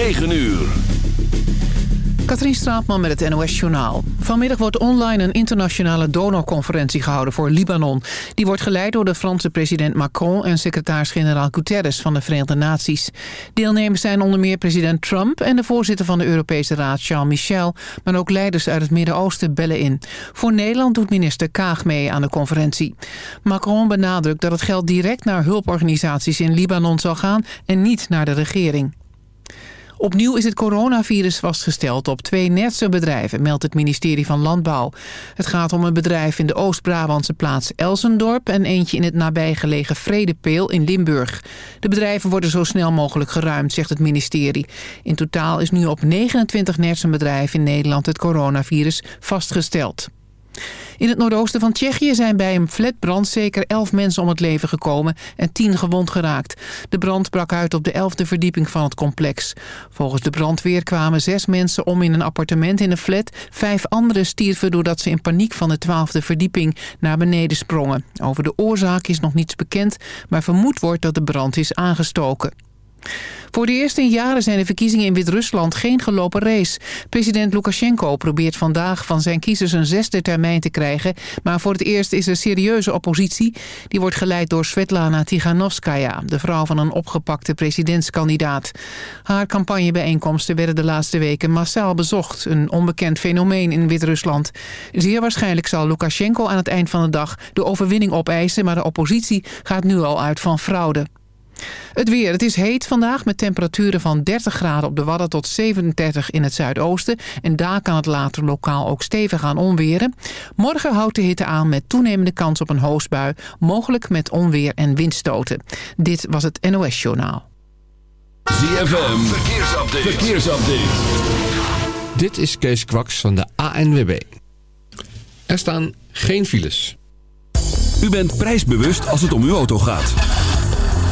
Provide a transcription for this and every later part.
9 uur. Katrien Straatman met het NOS-journaal. Vanmiddag wordt online een internationale donorconferentie gehouden voor Libanon. Die wordt geleid door de Franse president Macron en secretaris-generaal Guterres van de Verenigde Naties. Deelnemers zijn onder meer president Trump en de voorzitter van de Europese Raad Charles Michel, maar ook leiders uit het Midden-Oosten bellen in. Voor Nederland doet minister Kaag mee aan de conferentie. Macron benadrukt dat het geld direct naar hulporganisaties in Libanon zal gaan en niet naar de regering. Opnieuw is het coronavirus vastgesteld op twee Nertse bedrijven, meldt het ministerie van Landbouw. Het gaat om een bedrijf in de Oost-Brabantse plaats Elsendorp en eentje in het nabijgelegen Vredepeel in Limburg. De bedrijven worden zo snel mogelijk geruimd, zegt het ministerie. In totaal is nu op 29 Nertse bedrijven in Nederland het coronavirus vastgesteld. In het noordoosten van Tsjechië zijn bij een flatbrand zeker 11 mensen om het leven gekomen en 10 gewond geraakt. De brand brak uit op de 11e verdieping van het complex. Volgens de brandweer kwamen zes mensen om in een appartement in een flat. Vijf anderen stierven doordat ze in paniek van de 12e verdieping naar beneden sprongen. Over de oorzaak is nog niets bekend, maar vermoed wordt dat de brand is aangestoken. Voor de eerste jaren zijn de verkiezingen in Wit-Rusland geen gelopen race. President Lukashenko probeert vandaag van zijn kiezers een zesde termijn te krijgen. Maar voor het eerst is er serieuze oppositie. Die wordt geleid door Svetlana Tiganovskaya, de vrouw van een opgepakte presidentskandidaat. Haar campagnebijeenkomsten werden de laatste weken massaal bezocht. Een onbekend fenomeen in Wit-Rusland. Zeer waarschijnlijk zal Lukashenko aan het eind van de dag de overwinning opeisen... maar de oppositie gaat nu al uit van fraude. Het weer. Het is heet vandaag met temperaturen van 30 graden op de Wadden tot 37 in het zuidoosten. En daar kan het later lokaal ook stevig gaan onweren. Morgen houdt de hitte aan met toenemende kans op een hoosbui. Mogelijk met onweer en windstoten. Dit was het NOS Journaal. ZFM. Verkeersupdate. Verkeersupdate. Dit is Kees Kwaks van de ANWB. Er staan geen files. U bent prijsbewust als het om uw auto gaat.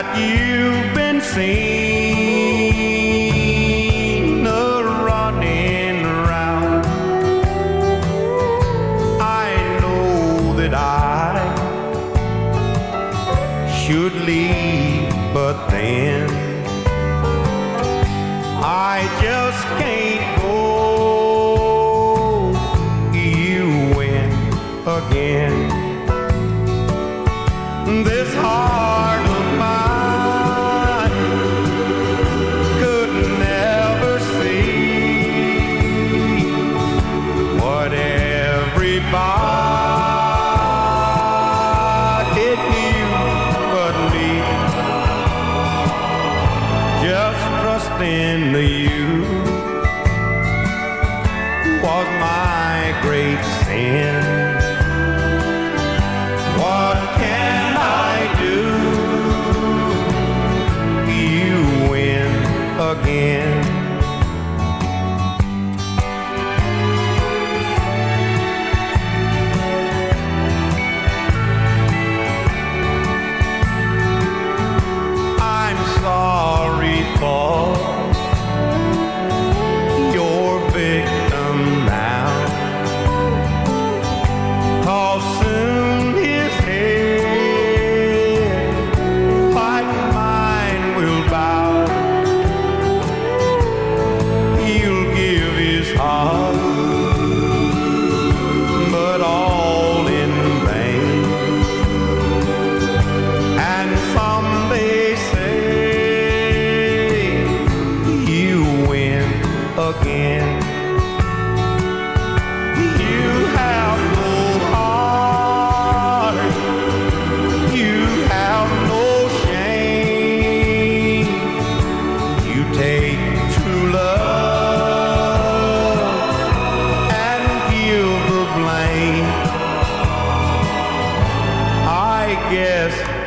That you've been seen a running around. I know that I should leave, but then. I just can't go. You win again.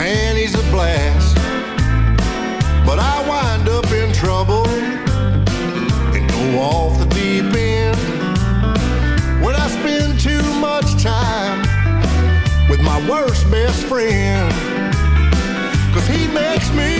doses. blast. But I wind up in trouble and go off the deep end when I spend too much time with my worst best friend. Cause he makes me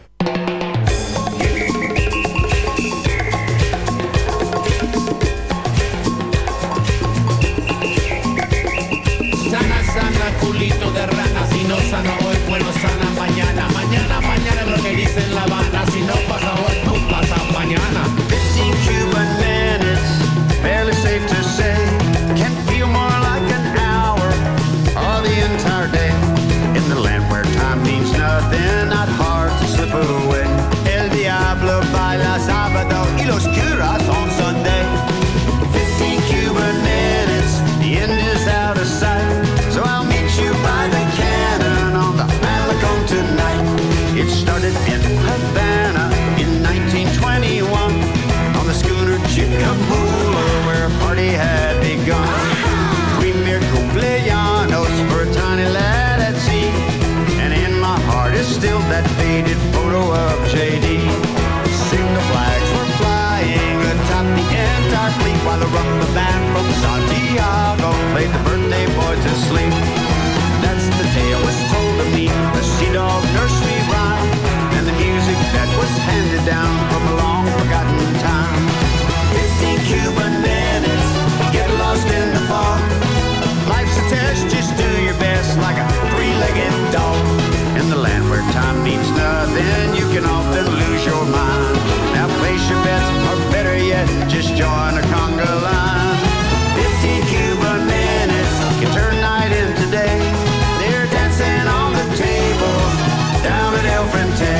In the land where time means nothing, you can often lose your mind. Now place your bets, or better yet, just join a conga line. Fifteen Cuban minutes can turn night into day. They're dancing on the table down at El Frente.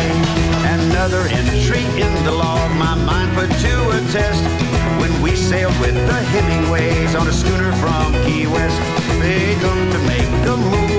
Another entry in the log, my mind put to a test. When we sailed with the Hemingways on a schooner from Key West, they come to make the move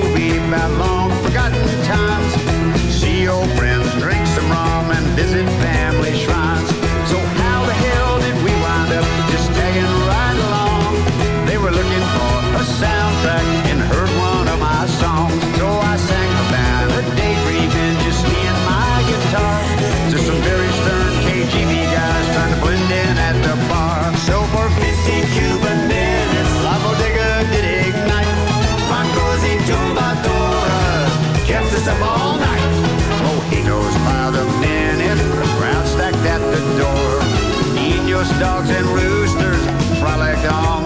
dogs and roosters frolic on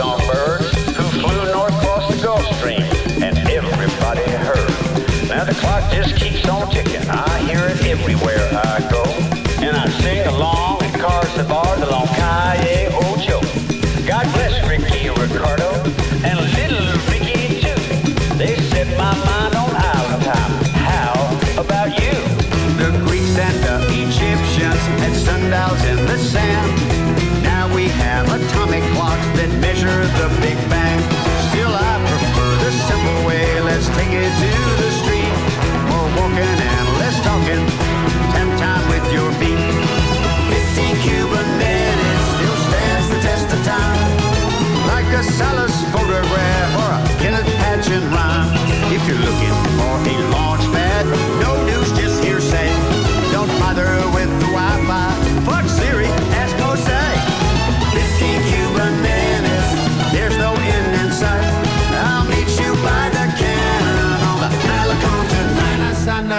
sweet songbirds who flew north across the Gulf Stream, and everybody heard. Now the clock just keeps on ticking. I hear it everywhere I go, and I sing along in cars and bars along Calle Ocho. God bless Ricky Ricardo and little Ricky too. They set my mind on island time. How about you? The Greeks and the Egyptians had sundials in the sand. Now we have atomic measure the Big Bang. Still, I prefer the simple way. Let's take it to the street. More walking and less talking. Temp time with your feet. 15 Cuban minutes still stands the test of time. Like a Salas photograph or a Kenneth Patchen rhyme. If you're looking for a launch pad, no news, just hearsay. Don't bother with the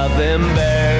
got them bare.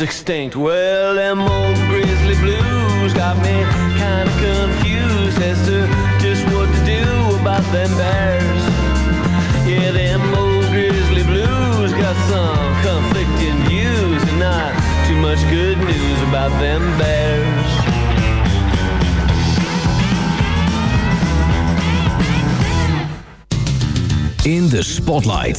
That extinct. Well, them old grizzly blues got me kinda confused as to just what to do about them bears. Yeah, them old grizzly blues got some conflicting views and not too much good news about them bears. In de Spotlight.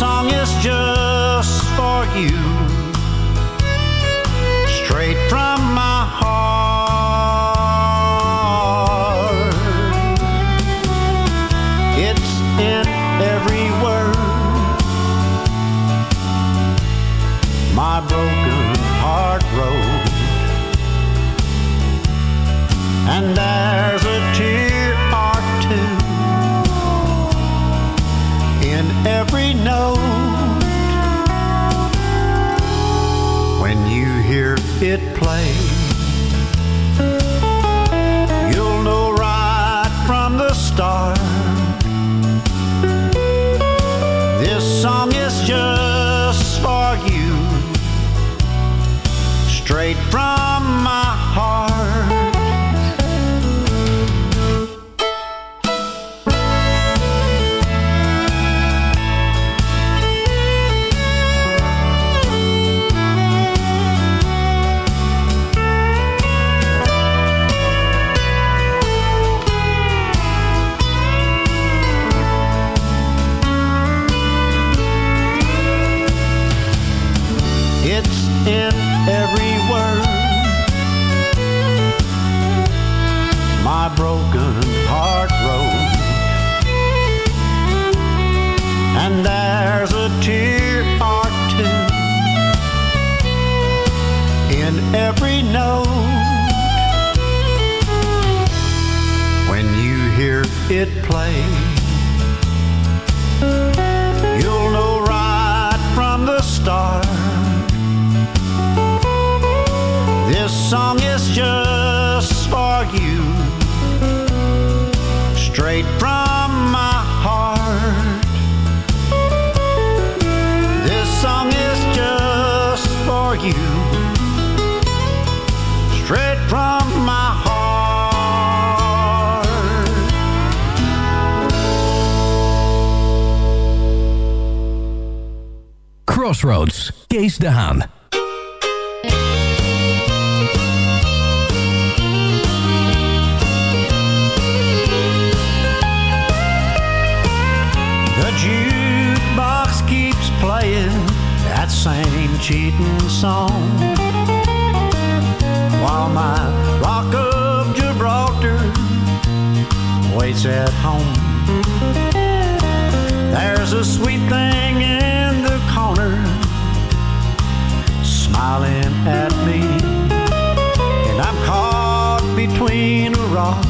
Song is just for you, straight from my heart. It's in every word, my broken heart wrote, and there's it play, you'll know right from the start. This song is just for you, straight from my heart. Waits at home. There's a sweet thing in the corner smiling at me, and I'm caught between a rock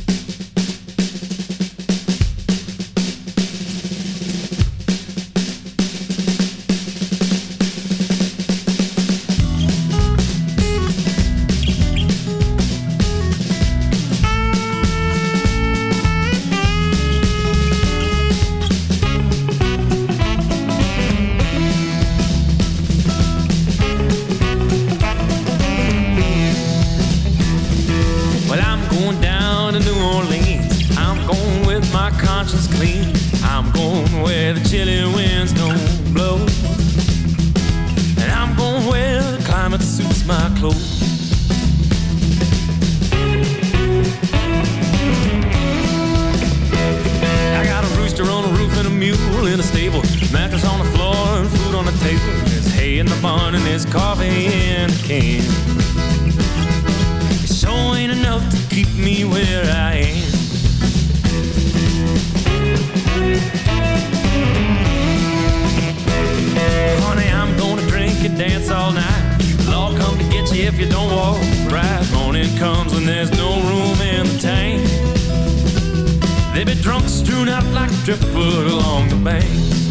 all night. Law come to get you if you don't walk right. Morning comes when there's no room in the tank. They be drunk, strewn out like driftwood along the bank.